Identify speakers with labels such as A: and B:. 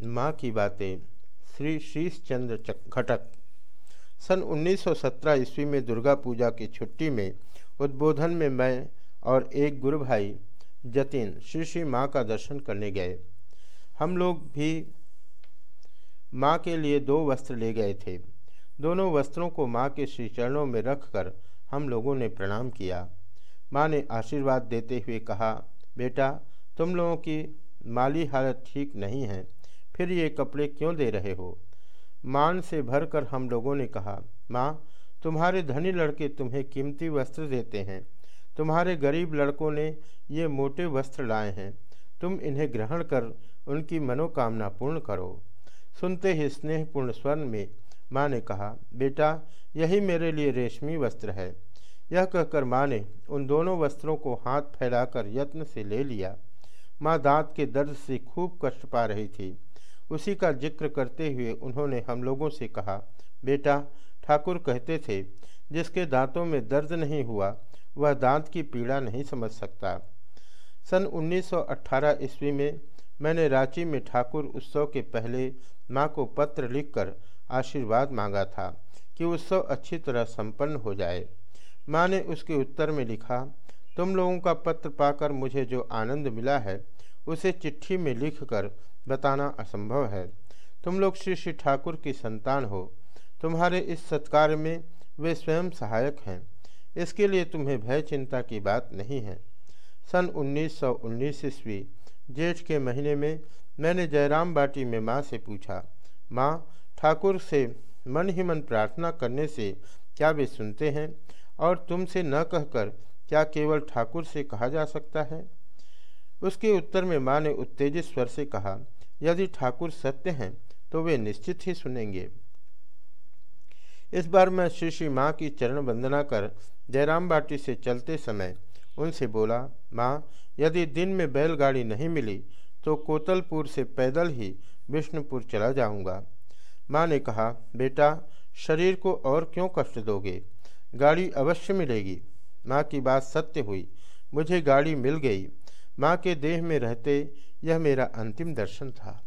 A: माँ की बातें। श्री शीश चंद्र घटक। सन 1917 ईस्वी में दुर्गा पूजा की छुट्टी में उद्बोधन में मैं और एक गुरु भाई जतिन श्री श्री माँ का दर्शन करने गए। हम लोग भी माँ के लिए दो वस्त्र ले गए थे। दोनों वस्त्रों को माँ के श्री चरणों में रखकर हम लोगों ने प्रणाम किया। माँ ने आशीर्वाद देते हुए कहा, बेटा, तुम लोगों की माली हालत ठीक नहीं है। फिर ये कपड़े क्यों दे रहे हो? मान से भरकर हम लोगों ने कहा, माँ, तुम्हारे धनी लड़के तुम्हें कीमती वस्त्र देते हैं। तुम्हारे गरीब लड़कों ने ये मोटे वस्त्र लाए हैं। तुम इन्हें ग्रहण कर उनकी मनोकामना पूर्ण करो। सुनते ही स्नेहपूर्ण स्वर में माँ ने कहा, बेटा, यही मेरे लिए रेशमी वस्त्र है। यह कहकर माँ ने उन दोनों वस्त्रों को हाथ फैलाकर यत्न से ले लिया। माँ दांत के दर्द से खूब कष्ट पा रही थी। उसी का ज़िक्र करते हुए उन्होंने हम लोगों से कहा, बेटा, ठाकुर कहते थे, जिसके दांतों में दर्द नहीं हुआ, वह दांत की पीड़ा नहीं समझ सकता। सन 1918 ईस्वी में मैंने रांची में ठाकुर उत्सव के पहले माँ को पत्र लिखकर आशीर्वाद मांगा था कि उत्सव अच्छी तरह संपन्न हो जाए। माँ ने उसके उत्तर में लिखा, तुम लोगों का पत्र पाकर मुझे जो आनंद मिला है उसे चिट्ठी में लिखकर बताना असंभव है। तुम लोग श्री श्री ठाकुर की संतान हो। तुम्हारे इस सत्कार में वे स्वयं सहायक हैं। इसके लिए तुम्हें भय चिंता की बात नहीं है। सन 1919 ईस्वी, जेठ के महीने में मैंने जयराम बाटी में माँ से पूछा, माँ, ठाकुर से मन ही मन प्रार्थना करने से क्या वे सुनते हैं? और तुमसे न कहकर क्या केवल ठाकुर से कहा जा सकता है? उसके उत्तर में माँ ने उत्तेजित स्वर से कहा, यदि ठाकुर सत्य हैं तो वे निश्चित ही सुनेंगे। इस बार मैं श्री श्री माँ की चरण वंदना कर जयराम बाटी से चलते समय उनसे बोला, माँ, यदि दिन में बैलगाड़ी नहीं मिली तो कोतलपुर से पैदल ही विष्णुपुर चला जाऊँगा। माँ ने कहा, बेटा, शरीर को और क्यों कष्ट दोगे? गाड़ी अवश्य मिलेगी। माँ की बात सत्य हुई। मुझे गाड़ी मिल गई। माँ के देह में रहते यह मेरा अंतिम दर्शन था।